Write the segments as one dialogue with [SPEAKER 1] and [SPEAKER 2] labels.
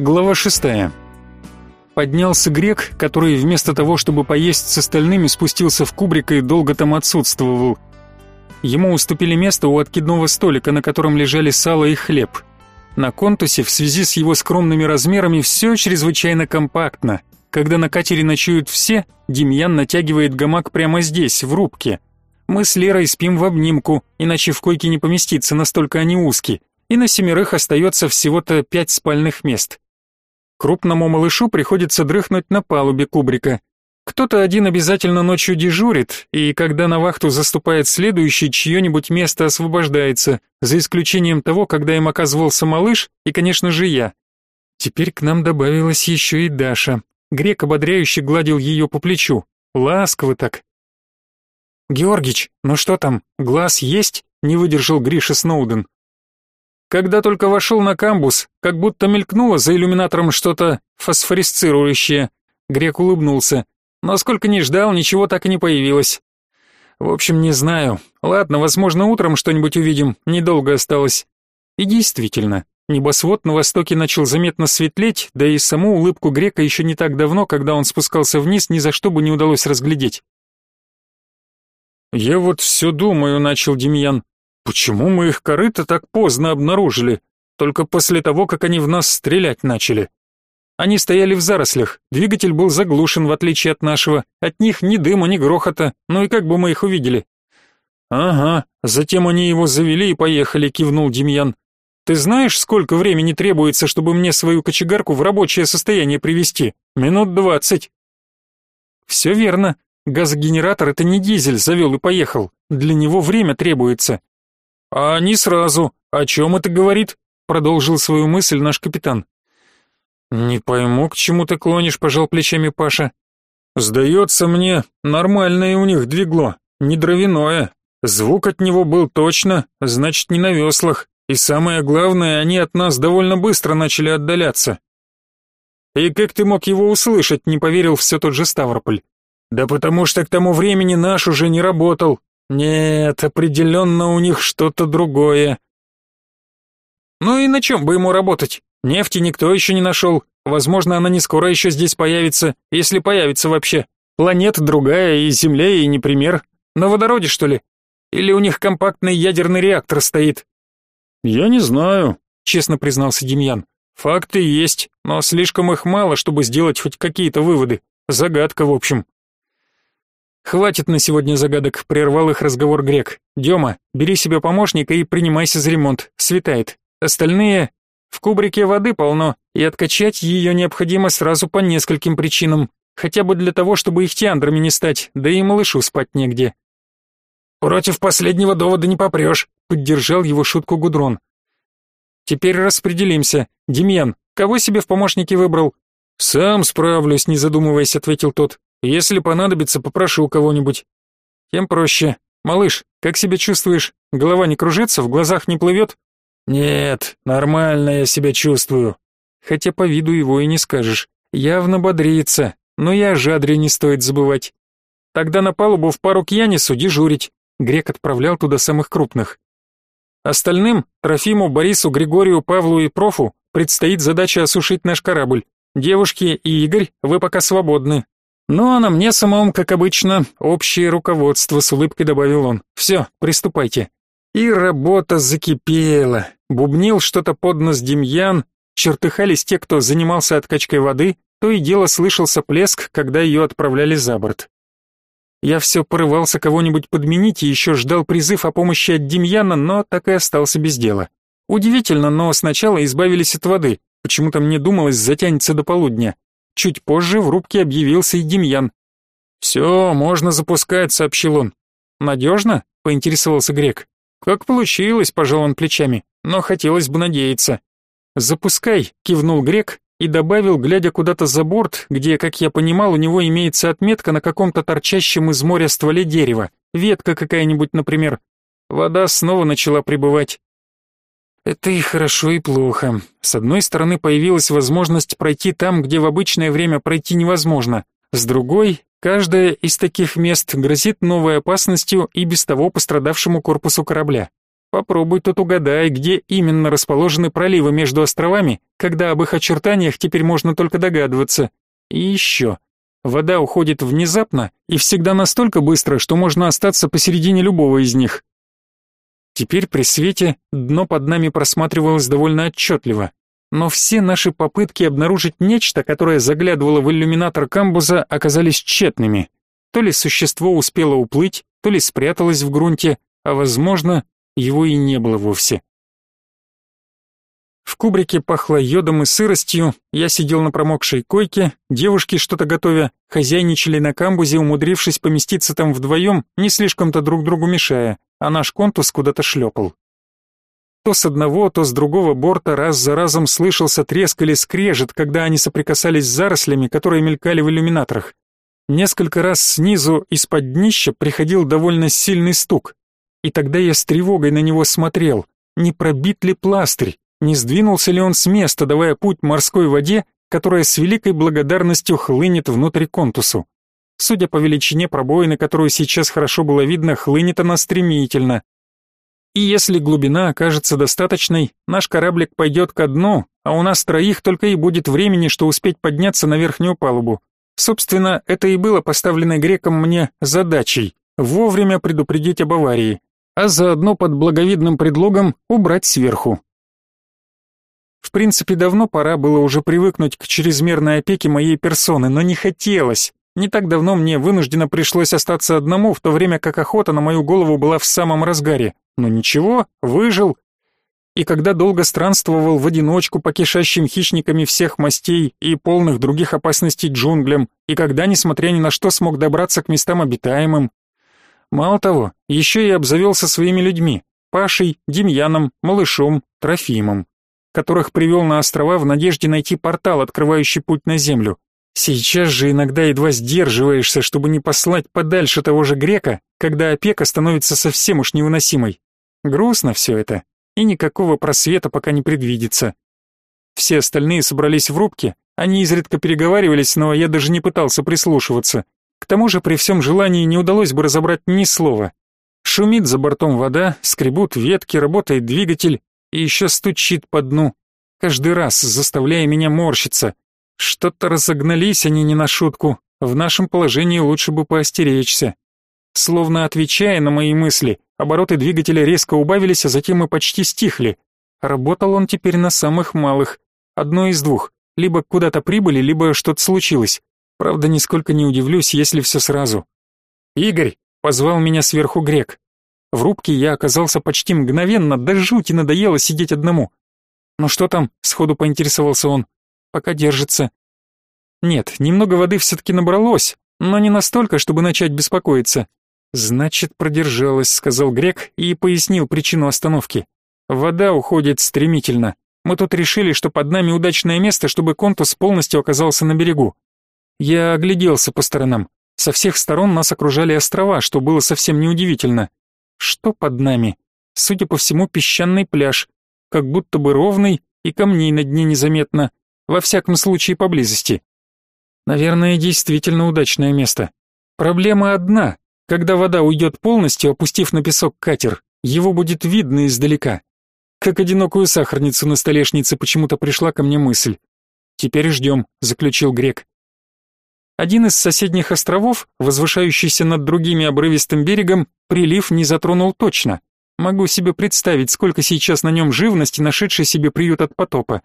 [SPEAKER 1] Глава шестая. Поднялся грек, который вместо того, чтобы поесть с остальными, спустился в кубрик и долго там отсутствовал. Ему уступили место у откидного столика, на котором лежали сало и хлеб. На контусе в связи с его скромными размерами все чрезвычайно компактно. Когда на катере ночуют все, Демьян натягивает гамак прямо здесь, в рубке. Мы с Лерой спим в обнимку, иначе в койке не поместиться, настолько они узкие, и на семерых остается всего-то пять спальных мест. Крупному малышу приходится дрыхнуть на палубе кубрика. Кто-то один обязательно ночью дежурит, и когда на вахту заступает следующий, чье-нибудь место освобождается, за исключением того, когда им оказывался малыш и, конечно же, я. Теперь к нам добавилась еще и Даша. Грек ободряюще гладил ее по плечу. Ласково так. «Георгич, ну что там, глаз есть?» — не выдержал Гриша Сноуден. Когда только вошел на камбус, как будто мелькнуло за иллюминатором что-то фосфорисцирующее. Грек улыбнулся. Но сколько ни ждал, ничего так и не появилось. В общем, не знаю. Ладно, возможно, утром что-нибудь увидим, недолго осталось. И действительно, небосвод на востоке начал заметно светлеть, да и саму улыбку Грека еще не так давно, когда он спускался вниз, ни за что бы не удалось разглядеть. «Я вот все думаю», — начал Демьян. Почему мы их корыто так поздно обнаружили? Только после того, как они в нас стрелять начали. Они стояли в зарослях, двигатель был заглушен, в отличие от нашего. От них ни дыма, ни грохота, ну и как бы мы их увидели? Ага, затем они его завели и поехали, кивнул Демьян. Ты знаешь, сколько времени требуется, чтобы мне свою кочегарку в рабочее состояние привести? Минут двадцать. Все верно. Газогенератор это не дизель, завел и поехал. Для него время требуется. «А не сразу. О чем это говорит?» — продолжил свою мысль наш капитан. «Не пойму, к чему ты клонишь», — пожал плечами Паша. «Сдается мне, нормальное у них двигло, не дровяное. Звук от него был точно, значит, не на веслах. И самое главное, они от нас довольно быстро начали отдаляться». «И как ты мог его услышать?» — не поверил все тот же Ставрополь. «Да потому что к тому времени наш уже не работал, нет, определенно у них что-то другое. Ну и на чем бы ему работать? Нефти никто еще не нашел. Возможно, она не скоро еще здесь появится, если появится вообще. Планета другая, и Земля ей не пример. На водороде, что ли? Или у них компактный ядерный реактор стоит? Я не знаю, честно признался Демьян. Факты есть, но слишком их мало, чтобы сделать хоть какие-то выводы. Загадка, в общем. «Хватит на сегодня загадок», — прервал их разговор Грек. «Дема, бери себе помощника и принимайся за ремонт. Светает. Остальные...» «В кубрике воды полно, и откачать ее необходимо сразу по нескольким причинам. Хотя бы для того, чтобы их тиандрами не стать, да и малышу спать негде». «Против последнего довода не попрешь», — поддержал его шутку Гудрон. «Теперь распределимся. Демьян, кого себе в помощники выбрал?» «Сам справлюсь», — не задумываясь, ответил тот. Если понадобится, попрошу у кого-нибудь. Тем проще. Малыш, как себя чувствуешь? Голова не кружится, в глазах не плывет? Нет, нормально я себя чувствую. Хотя по виду его и не скажешь. Явно бодрится, но и о жадре не стоит забывать. Тогда на палубу в пару к Янису дежурить. Грек отправлял туда самых крупных. Остальным, Трофиму, Борису, Григорию, Павлу и Профу, предстоит задача осушить наш корабль. Девушки и Игорь, вы пока свободны, «Ну, а на мне самом, как обычно, общее руководство», — с улыбкой добавил он. «Все, приступайте». И работа закипела. Бубнил что-то под нос Демьян, чертыхались те, кто занимался откачкой воды, то и дело слышался плеск, когда ее отправляли за борт. Я все порывался кого-нибудь подменить и еще ждал призыв о помощи от Демьяна, но так и остался без дела. Удивительно, но сначала избавились от воды. Почему-то мне думалось, затянется до полудня. Чуть позже в рубке объявился и Демьян. «Все, можно запускать», — сообщил он. «Надежно?» — поинтересовался Грек. «Как получилось», — пожал он плечами, «но хотелось бы надеяться». «Запускай», — кивнул Грек и добавил, глядя куда-то за борт, где, как я понимал, у него имеется отметка на каком-то торчащем из моря стволе дерева, ветка какая-нибудь, например. Вода снова начала прибывать. Это и хорошо, и плохо. С одной стороны, появилась возможность пройти там, где в обычное время пройти невозможно. С другой, каждое из таких мест грозит новой опасностью и без того пострадавшему корпусу корабля. Попробуй тут угадай, где именно расположены проливы между островами, когда об их очертаниях теперь можно только догадываться. И еще. Вода уходит внезапно и всегда настолько быстро, что можно остаться посередине любого из них. Теперь при свете дно под нами просматривалось довольно отчетливо. Но все наши попытки обнаружить нечто, которое заглядывало в иллюминатор камбуза, оказались тщетными. То ли существо успело уплыть, то ли спряталось в грунте, а возможно, его и не было вовсе. В кубрике пахло йодом и сыростью, я сидел на промокшей койке, девушки что-то готовя, хозяйничали на камбузе, умудрившись поместиться там вдвоем, не слишком-то друг другу мешая, а наш контус куда-то шлепал. То с одного, то с другого борта раз за разом слышался треск или скрежет, когда они соприкасались с зарослями, которые мелькали в иллюминаторах. Несколько раз снизу из-под днища приходил довольно сильный стук. И тогда я с тревогой на него смотрел, не пробит ли пластырь, не сдвинулся ли он с места, давая путь морской воде, которая с великой благодарностью хлынет внутрь контусу. Судя по величине пробоины, которую сейчас хорошо было видно, хлынет она стремительно. И если глубина окажется достаточной, наш кораблик пойдет ко дну, а у нас троих только и будет времени, что успеть подняться на верхнюю палубу. Собственно, это и было поставлено греком мне задачей — вовремя предупредить об аварии а заодно под благовидным предлогом убрать сверху. В принципе, давно пора было уже привыкнуть к чрезмерной опеке моей персоны, но не хотелось. Не так давно мне вынужденно пришлось остаться одному, в то время как охота на мою голову была в самом разгаре. Но ничего, выжил. И когда долго странствовал в одиночку по кишащим хищниками всех мастей и полных других опасностей джунглям, и когда, несмотря ни на что, смог добраться к местам обитаемым, Мало того, еще и обзавелся своими людьми, Пашей, Демьяном, Малышом, Трофимом, которых привел на острова в надежде найти портал, открывающий путь на землю. Сейчас же иногда едва сдерживаешься, чтобы не послать подальше того же грека, когда опека становится совсем уж невыносимой. Грустно все это, и никакого просвета пока не предвидится. Все остальные собрались в рубке, они изредка переговаривались, но я даже не пытался прислушиваться. К тому же при всем желании не удалось бы разобрать ни слова. Шумит за бортом вода, скребут ветки, работает двигатель и еще стучит по дну, каждый раз заставляя меня морщиться. Что-то разогнались они не на шутку, в нашем положении лучше бы поостеречься. Словно отвечая на мои мысли, обороты двигателя резко убавились, а затем и почти стихли. Работал он теперь на самых малых. Одно из двух. Либо куда-то прибыли, либо что-то случилось. Правда, нисколько не удивлюсь, если все сразу. «Игорь!» — позвал меня сверху грек. В рубке я оказался почти мгновенно, до жути надоело сидеть одному. «Ну что там?» — сходу поинтересовался он. «Пока держится». Нет, немного воды все-таки набралось, но не настолько, чтобы начать беспокоиться. «Значит, продержалась», — сказал Грек и пояснил причину остановки. «Вода уходит стремительно. Мы тут решили, что под нами удачное место, чтобы контус полностью оказался на берегу. Я огляделся по сторонам. Со всех сторон нас окружали острова, что было совсем неудивительно. Что под нами? Судя по всему, песчаный пляж, как будто бы ровный и камней на дне незаметно, во всяком случае поблизости. Наверное, действительно удачное место. Проблема одна. Когда вода уйдет полностью, опустив на песок катер, его будет видно издалека. Как одинокую сахарницу на столешнице почему-то пришла ко мне мысль. «Теперь ждем», — заключил Грек. Один из соседних островов, возвышающийся над другими обрывистым берегом, прилив не затронул точно. Могу себе представить, сколько сейчас на нем живности, нашедшей себе приют от потопа.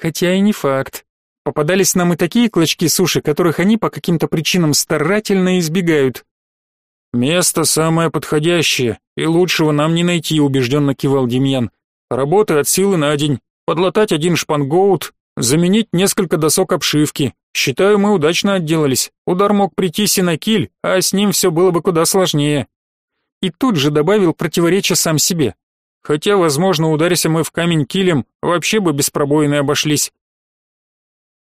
[SPEAKER 1] Хотя и не факт. Попадались нам и такие клочки суши, которых они по каким-то причинам старательно избегают. «Место самое подходящее, и лучшего нам не найти», — убежденно кивал Демьян. «Работы от силы на день. Подлатать один шпангоут, заменить несколько досок обшивки, Считаю, мы удачно отделались. Удар мог прийти Синакиль, а с ним все было бы куда сложнее. И тут же добавил противоречие сам себе. Хотя, возможно, ударися мы в камень килем, вообще бы без пробоины обошлись.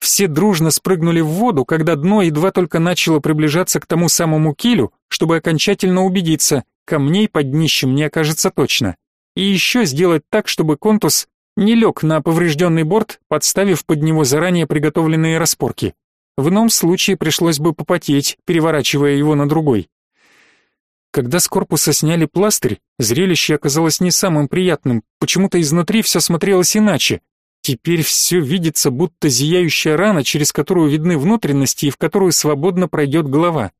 [SPEAKER 1] Все дружно спрыгнули в воду, когда дно едва только начало приближаться к тому самому килю, чтобы окончательно убедиться, камней под днищем не окажется точно. И еще сделать так, чтобы контус не лег на поврежденный борт, подставив под него заранее приготовленные распорки. В ином случае пришлось бы попотеть, переворачивая его на другой. Когда с корпуса сняли пластырь, зрелище оказалось не самым приятным, почему-то изнутри все смотрелось иначе. Теперь все видится, будто зияющая рана, через которую видны внутренности и в которую свободно пройдет голова.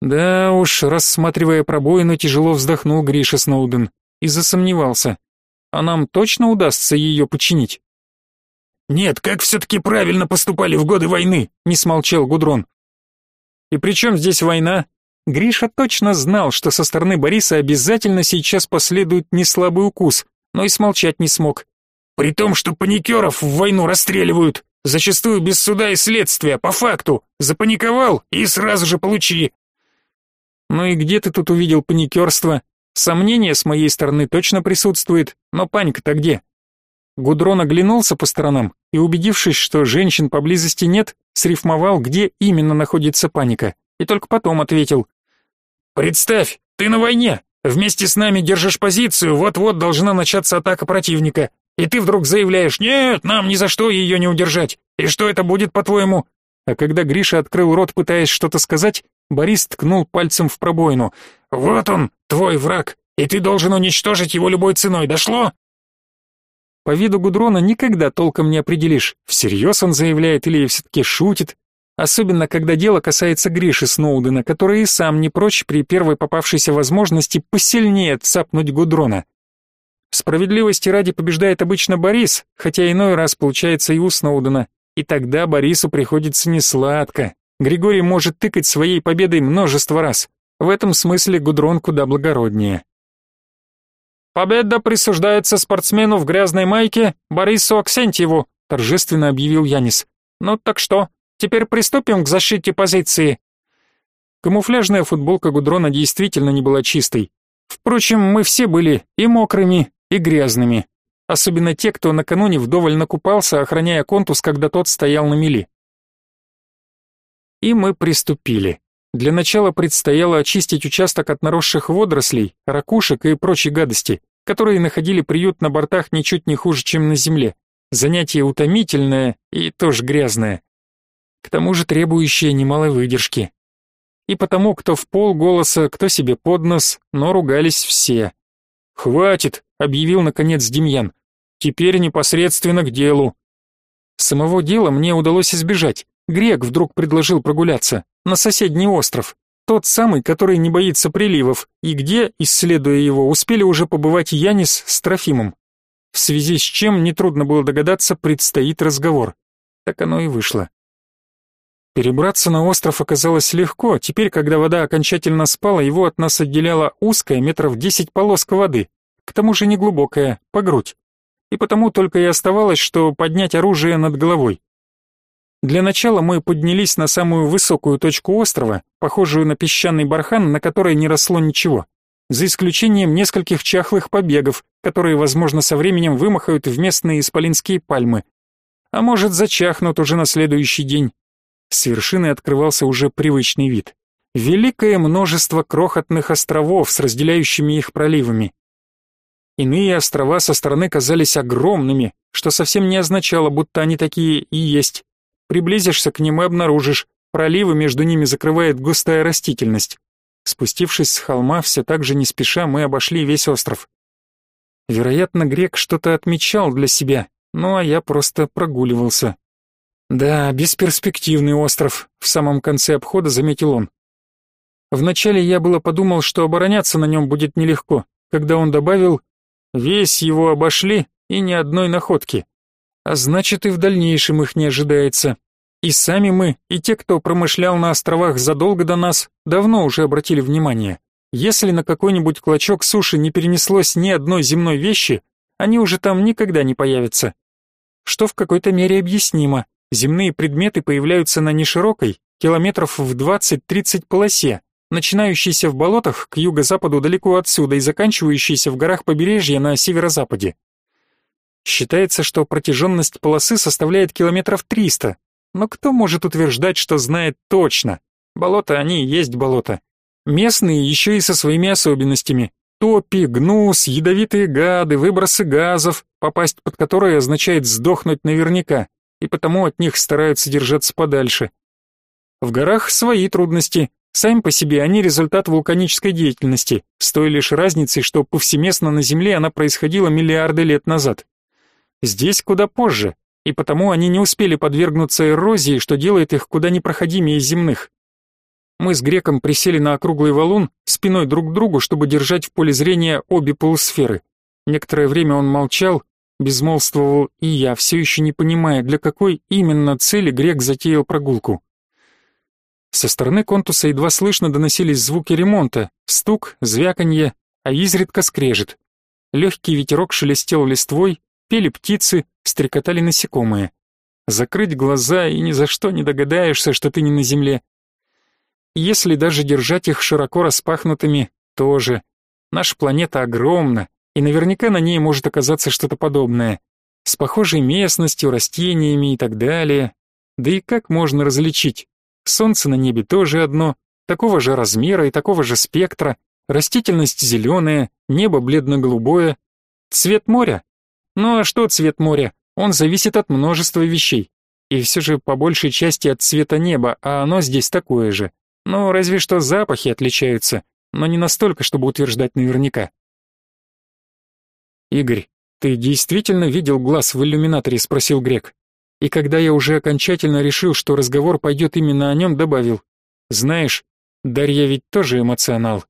[SPEAKER 1] Да уж, рассматривая пробоину, тяжело вздохнул Гриша Сноуден и засомневался. А нам точно удастся ее починить?
[SPEAKER 2] Нет, как все-таки правильно поступали в годы войны, не смолчал Гудрон.
[SPEAKER 1] И при чем здесь война? Гриша точно знал, что со стороны Бориса обязательно сейчас последует неслабый укус, но и смолчать не смог.
[SPEAKER 2] При том, что паникеров в войну расстреливают, зачастую без суда и следствия, по факту. Запаниковал и сразу же получи.
[SPEAKER 1] Ну и где ты тут увидел паникерство? Сомнение с моей стороны точно присутствует, но паника-то где? Гудрон оглянулся по сторонам и, убедившись, что женщин поблизости нет, срифмовал, где именно находится паника, и только потом ответил.
[SPEAKER 2] «Представь, ты на войне, вместе с нами держишь позицию, вот-вот должна начаться атака противника, и ты вдруг заявляешь, нет, нам ни за что ее не удержать, и что это будет, по-твоему?» А когда Гриша открыл рот, пытаясь что-то сказать, Борис ткнул пальцем в пробоину. «Вот он, твой враг, и ты должен уничтожить его любой ценой, дошло?» По виду Гудрона никогда толком не определишь, всерьез он заявляет или все-таки шутит, особенно когда дело касается Гриши Сноудена, который и сам не прочь при первой попавшейся возможности посильнее цапнуть Гудрона. Справедливости ради побеждает обычно Борис, хотя иной раз получается и у Сноудена, и тогда Борису приходится несладко. Григорий может тыкать своей победой множество раз. В этом смысле Гудрон куда благороднее. «Победа присуждается спортсмену в грязной майке Борису Аксентьеву», торжественно объявил Янис. «Ну так что, теперь приступим к защите позиции». Камуфляжная футболка Гудрона действительно не была чистой. Впрочем, мы все были и мокрыми, и грязными. Особенно те, кто накануне вдоволь накупался, охраняя контус, когда тот стоял на мели. И мы приступили. Для начала предстояло очистить участок от наросших водорослей, ракушек и прочей гадости, которые находили приют на бортах ничуть не хуже, чем на земле. Занятие утомительное и тоже грязное. К тому же требующее немалой выдержки. И потому, кто в полголоса, кто себе под нос, но ругались все. «Хватит!» — объявил наконец Демьян. «Теперь непосредственно к делу». Самого дела мне удалось избежать. Грек вдруг предложил прогуляться на соседний остров, тот самый, который не боится приливов, и где, исследуя его, успели уже побывать Янис с Трофимом. В связи с чем, нетрудно было догадаться, предстоит разговор. Так оно и вышло. Перебраться на остров оказалось легко, теперь, когда вода окончательно спала, его от нас отделяла узкая, метров десять полоска воды, к тому же неглубокая, по грудь. И потому только и оставалось, что поднять оружие над головой. Для начала мы поднялись на самую высокую точку острова, похожую на песчаный бархан, на которой не росло ничего, за исключением нескольких чахлых побегов, которые, возможно, со временем вымахают в местные исполинские пальмы. А может, зачахнут уже на следующий день. С вершины открывался уже привычный вид. Великое множество крохотных островов с разделяющими их проливами. Иные острова со стороны казались огромными, что совсем не означало, будто они такие и есть. Приблизишься к ним и обнаружишь, проливы между ними закрывает густая растительность. Спустившись с холма, все так же не спеша мы обошли весь остров. Вероятно, грек что-то отмечал для себя, ну а я просто прогуливался. Да, бесперспективный остров, в самом конце обхода заметил он. Вначале я было подумал, что обороняться на нем будет нелегко, когда он добавил «Весь его обошли и ни одной находки». А значит, и в дальнейшем их не ожидается. И сами мы, и те, кто промышлял на островах задолго до нас, давно уже обратили внимание. Если на какой-нибудь клочок суши не перенеслось ни одной земной вещи, они уже там никогда не появятся. Что в какой-то мере объяснимо. Земные предметы появляются на неширокой, километров в 20-30 полосе, начинающейся в болотах к юго-западу далеко отсюда и заканчивающейся в горах побережья на северо-западе. Считается, что протяженность полосы составляет километров 300, но кто может утверждать, что знает точно? Болота они и есть болота. Местные еще и со своими особенностями. Топи, гнус, ядовитые гады, выбросы газов, попасть под которые означает сдохнуть наверняка, и потому от них стараются держаться подальше. В горах свои трудности,
[SPEAKER 1] Сами по себе они результат вулканической деятельности, с той лишь разницей, что повсеместно на Земле она происходила миллиарды лет назад. Здесь куда позже, и потому они не успели подвергнуться эрозии, что делает их куда непроходимее земных. Мы с греком присели на округлый валун, спиной друг к другу, чтобы держать в поле зрения обе полусферы. Некоторое время он молчал, безмолвствовал и я, все еще не понимая, для какой именно цели грек затеял прогулку. Со стороны контуса едва слышно доносились звуки ремонта, стук, звяканье, а изредка скрежет. Легкий ветерок шелестел листвой, пели птицы, стрекотали насекомые. Закрыть глаза и ни за что не догадаешься, что ты не на земле. Если даже держать их широко распахнутыми, тоже. Наша планета огромна, и наверняка на ней может оказаться что-то подобное. С похожей местностью, растениями и так далее. Да и как можно различить? Солнце на небе тоже одно, такого же размера и такого же спектра, растительность зеленая, небо бледно-голубое. Цвет моря? Ну а что цвет моря? Он зависит от множества вещей. И все же по большей части от цвета неба, а оно здесь такое же. Ну, разве что запахи отличаются, но не настолько, чтобы утверждать наверняка. «Игорь, ты действительно видел глаз в иллюминаторе?» — спросил Грек. И когда я уже окончательно решил, что разговор пойдет именно о нем, добавил. «Знаешь, Дарья ведь тоже эмоционал.